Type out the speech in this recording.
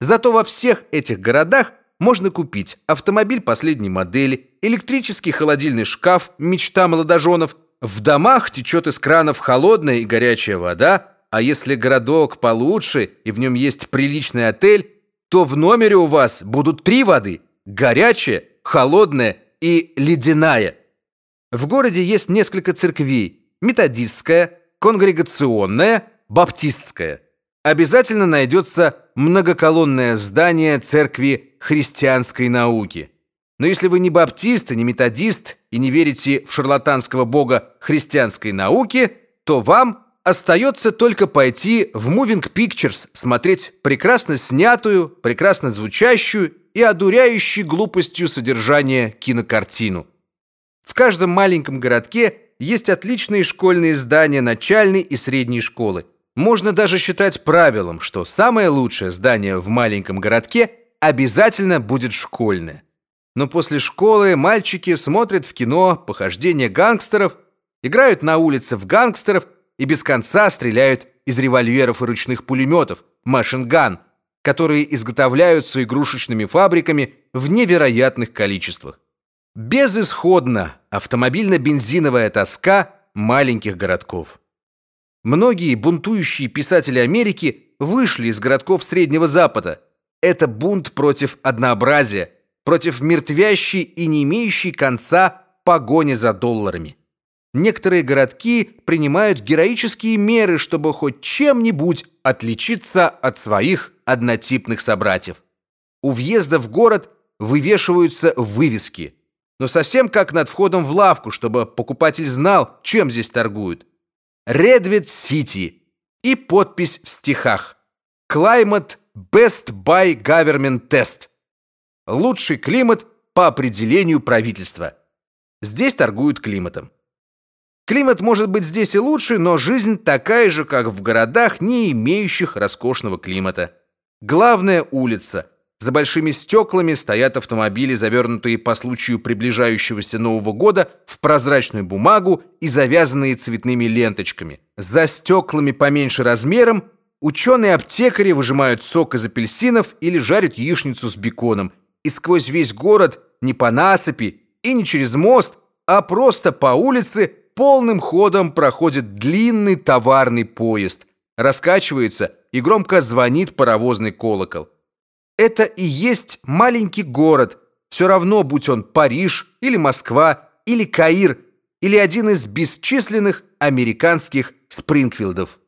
Зато во всех этих городах можно купить автомобиль последней модели, электрический холодильный шкаф, мечта молодоженов. В домах течет из кранов холодная и горячая вода, а если городок получше и в нем есть приличный отель, то в номере у вас будут три воды: горячая, холодная и ледяная. В городе есть несколько церквей: методистская, конгрегационная, баптистская. Обязательно найдется многоколонное здание церкви христианской науки. Но если вы не баптист, не методист и не верите в шарлатанского бога христианской науки, то вам остается только пойти в Moving Pictures смотреть прекрасно снятую, прекрасно звучащую и одуряющей глупостью содержание кинокартину. В каждом маленьком городке есть отличные школьные здания начальной и средней школы. Можно даже считать правилом, что самое лучшее здание в маленьком городке обязательно будет школьное. Но после школы мальчики смотрят в кино похождения гангстеров, играют на улице в гангстеров и без конца стреляют из револьверов и ручных пулеметов, машинган, которые изготовляются игрушечными фабриками в невероятных количествах. Безысходно автомобильно-бензиновая тоска маленьких городков. Многие бунтующие писатели Америки вышли из городков Среднего Запада. Это бунт против однообразия, против мертвящей и не имеющей конца погони за долларами. Некоторые городки принимают героические меры, чтобы хоть чем-нибудь отличиться от своих однотипных собратьев. У въезда в город вывешиваются вывески, но совсем как над входом в лавку, чтобы покупатель знал, чем здесь торгуют. Редвид Сити и подпись в стихах. Climate Best by Government Test. Лучший климат по определению правительства. Здесь торгуют климатом. Климат может быть здесь и лучше, но жизнь такая же, как в городах, не имеющих роскошного климата. Главная улица, за большими стеклами стоят автомобили, завернутые по случаю приближающегося Нового года в прозрачную бумагу и завязанные цветными ленточками. За стеклами поменьше размером ученые-аптекари выжимают сок из апельсинов или жарят яичницу с беконом. И сквозь весь город, не по насыпи и не через мост, а просто по улице полным ходом проходит длинный товарный поезд, раскачивается и громко звонит паровозный колокол. Это и есть маленький город, все равно, будь он Париж или Москва или Каир или один из бесчисленных американских Спрингфилдов.